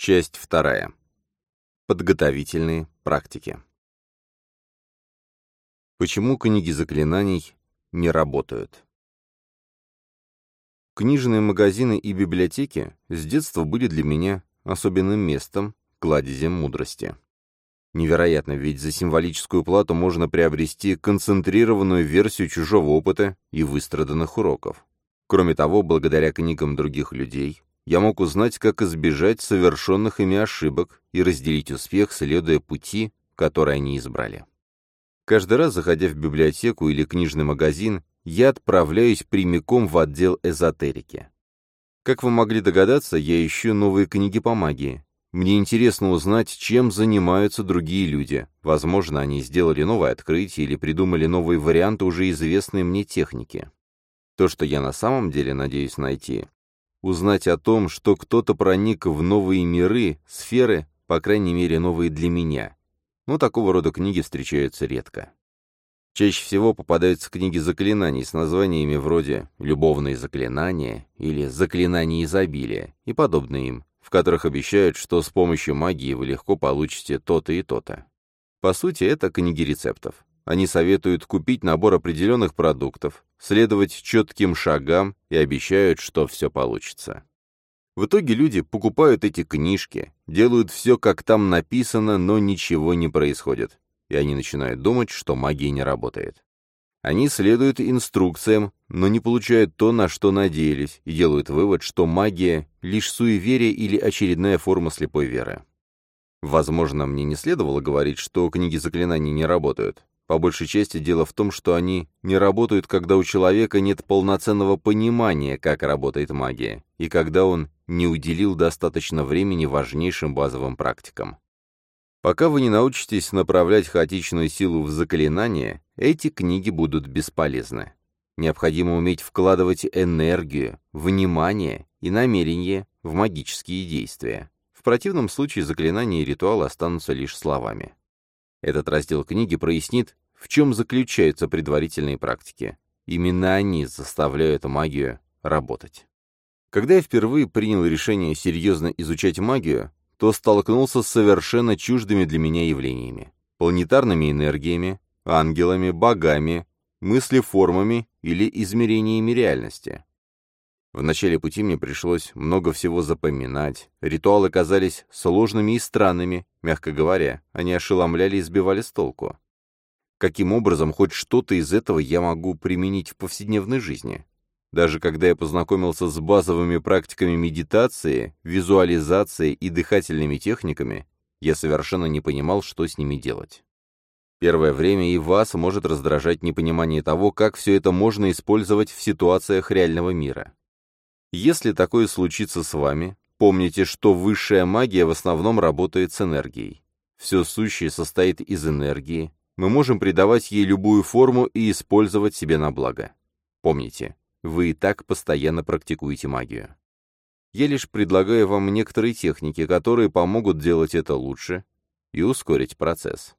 Часть вторая. Подготовительные практики. Почему книги заклинаний не работают? Книжные магазины и библиотеки с детства были для меня особенным местом, кладезем мудрости. Невероятно, ведь за символическую плату можно приобрести концентрированную версию чужого опыта и выстраданных уроков. Кроме того, благодаря книгам других людей, я мог узнать, как избежать совершенных ими ошибок и разделить успех, следуя пути, который они избрали. Каждый раз, заходя в библиотеку или книжный магазин, я отправляюсь прямиком в отдел эзотерики. Как вы могли догадаться, я ищу новые книги по магии. Мне интересно узнать, чем занимаются другие люди. Возможно, они сделали новое открытие или придумали новые варианты уже известной мне техники. То, что я на самом деле надеюсь найти, Узнать о том, что кто-то проник в новые миры, сферы, по крайней мере, новые для меня. Но такого рода книги встречаются редко. Чаще всего попадаются книги заклинаний с названиями вроде «Любовные заклинания» или «Заклинания изобилия» и подобные им, в которых обещают, что с помощью магии вы легко получите то-то и то-то. По сути, это книги рецептов. Они советуют купить набор определенных продуктов, следовать четким шагам и обещают, что все получится. В итоге люди покупают эти книжки, делают все, как там написано, но ничего не происходит. И они начинают думать, что магия не работает. Они следуют инструкциям, но не получают то, на что надеялись, и делают вывод, что магия — лишь суеверие или очередная форма слепой веры. Возможно, мне не следовало говорить, что книги заклинаний не работают. По большей части дело в том, что они не работают, когда у человека нет полноценного понимания, как работает магия, и когда он не уделил достаточно времени важнейшим базовым практикам. Пока вы не научитесь направлять хаотичную силу в заклинание, эти книги будут бесполезны. Необходимо уметь вкладывать энергию, внимание и намерение в магические действия. В противном случае заклинания и ритуалы останутся лишь словами. Этот раздел книги прояснит, в чем заключаются предварительные практики. Именно они заставляют магию работать. Когда я впервые принял решение серьезно изучать магию, то столкнулся с совершенно чуждыми для меня явлениями. Планетарными энергиями, ангелами, богами, мыслеформами или измерениями реальности. В начале пути мне пришлось много всего запоминать, ритуалы казались сложными и странными, мягко говоря, они ошеломляли и сбивали с толку. Каким образом хоть что-то из этого я могу применить в повседневной жизни? Даже когда я познакомился с базовыми практиками медитации, визуализации и дыхательными техниками, я совершенно не понимал, что с ними делать. Первое время и вас может раздражать непонимание того, как все это можно использовать в ситуациях реального мира. Если такое случится с вами, помните, что высшая магия в основном работает с энергией. Все сущее состоит из энергии, мы можем придавать ей любую форму и использовать себе на благо. Помните, вы и так постоянно практикуете магию. Я лишь предлагаю вам некоторые техники, которые помогут делать это лучше и ускорить процесс.